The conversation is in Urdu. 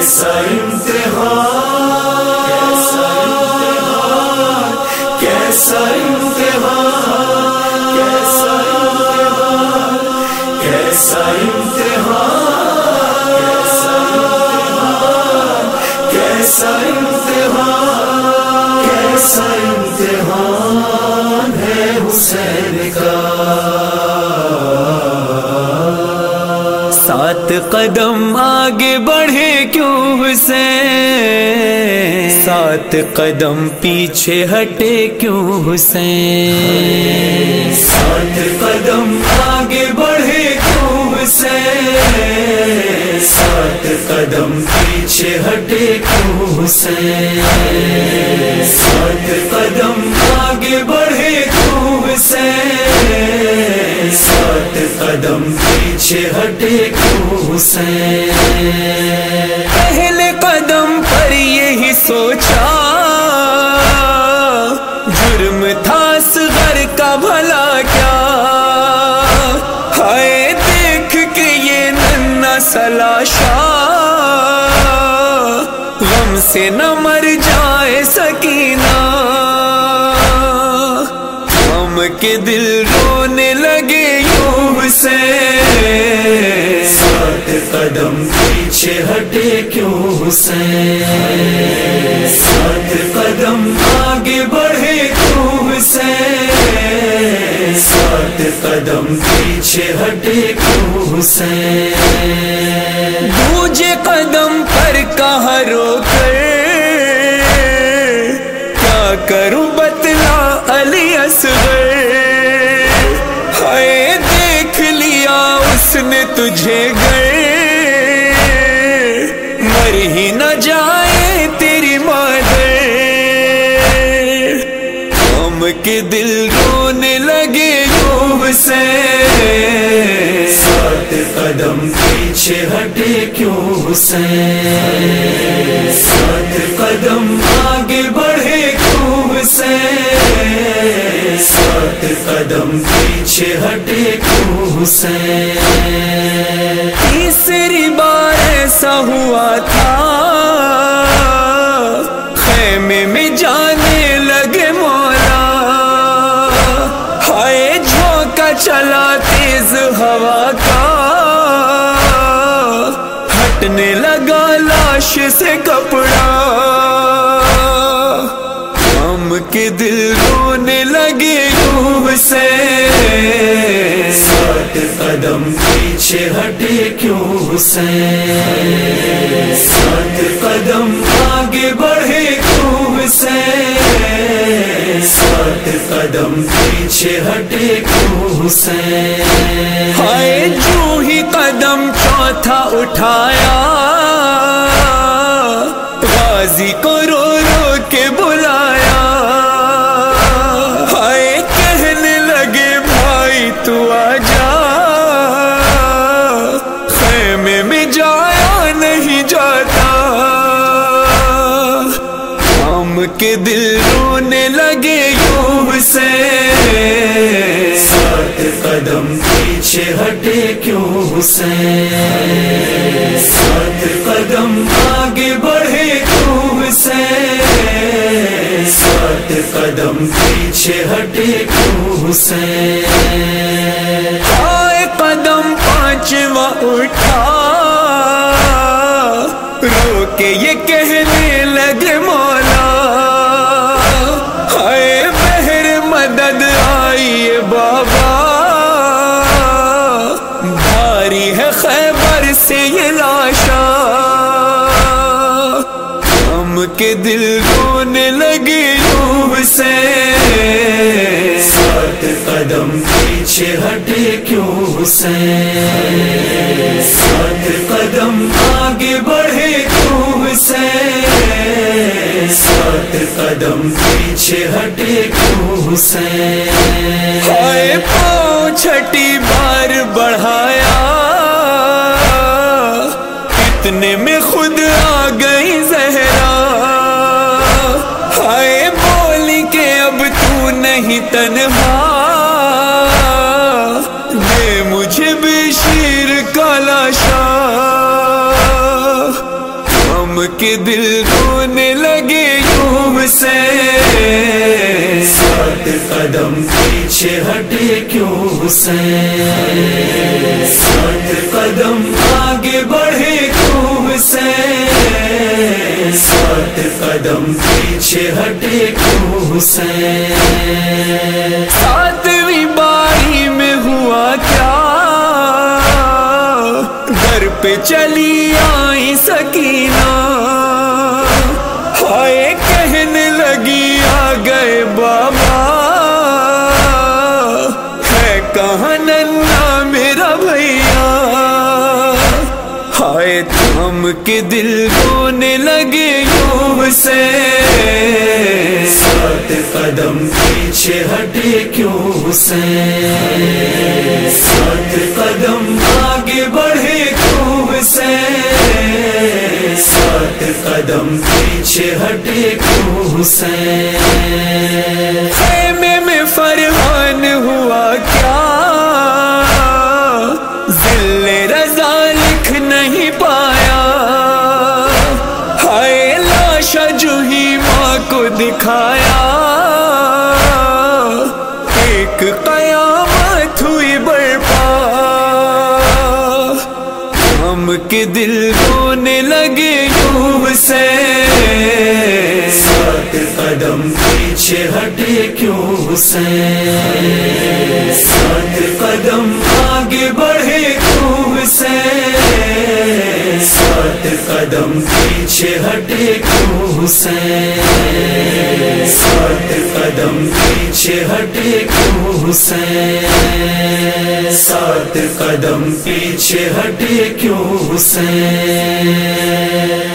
کیسا امتحان کیسا امتحان کیسا امتحان کیسا امتحان کیسا امتحان کیسا امتحان ہے حسین کا۔ سات قدم آگے بڑھے کیوں حسین سات قدم پیچھے ہٹے کیوں حسین؟ سات قدم آگے بڑھے کیوں حسین؟ سات قدم پیچھے ہٹے کیوں حسین؟ سات قدم آگے بڑھے کیوں حسین؟ سات قدم پیچھے ہٹے کیوں حسین؟ ننا غم سے نہ مر جائے سکینہ۔ غم کے دل رونے لگے یوں حسین سات قدم پیچھے ہٹے کیوں حسین سات قدم آگے بڑھے قدم پیچھے ہٹے کیوں حسین دوجے قدم پر کہاں رو کر۔ کیا کروں بتلا علی اصغر؟ ہائے، دیکھ لیا اس نے تجھے گئے مر ہی نہ جائے سے۔ سات قدم پیچھے ہٹے کیوں حسین سات قدم آگے بڑھے کیوں حسین سات قدم پیچھے ہٹے کیوں حسین چلا تیز ہوا کا۔ ہٹنے لگا لاش سے کپڑا۔ ہم کے دل رونے لگے یوں حسین سات قدم پیچھے ہٹے کیوں حسین؟ سات قدم آگے بڑھے قدم پیچھے ہٹے کیوں حسین ہائے، جو ہی قدم چوتھا اٹھایا، غازی کو رو رو کے بلایا۔ ہائے، کہنے لگے، بھائی تو آ جا خیمے میں جایا نہیں جاتا۔ ہم کے دل پیچھے ہٹے کیوں حسین؟ سات قدم آگے بڑھے کیوں حسین؟ سات قدم پیچھے ہٹے کیوں حسین؟ آئے قدم پانچواں اٹھا دل رونے لگے یوں حسین سات قدم پیچھے ہٹے کیوں حسین سات قدم آگے بڑھے کیوں حسین سات قدم پیچھے ہٹے کیوں حسین ہائے پاؤں چھٹی نہیں تنہا دے مجھے بھی شیر کالا شاہ کے دل رونے لگے یوں سے۔ سات قدم پیچھے ہٹے کیوں حسین سات قدم آگے بڑھے قدم پیچھے ہٹے کیوں حسین ساتویں باری میں ہوا کیا؟ گھر پہ چلی آئی سکینہ ہائے تھم کے دل رونے لگے یوں سے۔ سات قدم پیچھے ہٹے کیوں حسین سات قدم آگے بڑھے کیوں حسین سات قدم پیچھے ہٹے کیوں حسین دکھایا۔ ایک قیامت ہوئی برپا۔ ہم کے دل رونے لگے یوں سے۔ سات قدم پیچھے ہٹے کیوں حسین سات قدم آگے بڑھے کیوں حسین سات قدم پیچھے ہٹے کیوں حسین ہٹے کیوں حسین سات قدم پیچھے ہٹے کیوں حسین